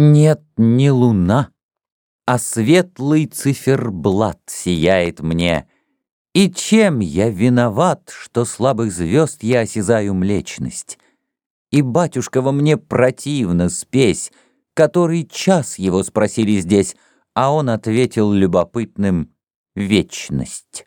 Нет, не луна, а светлый циферблат сияет мне. И чем я виноват, что слабых звезд я осязаю млечность? И батюшка во мне противно спесь, который час его спросили здесь, а он ответил любопытным «Вечность».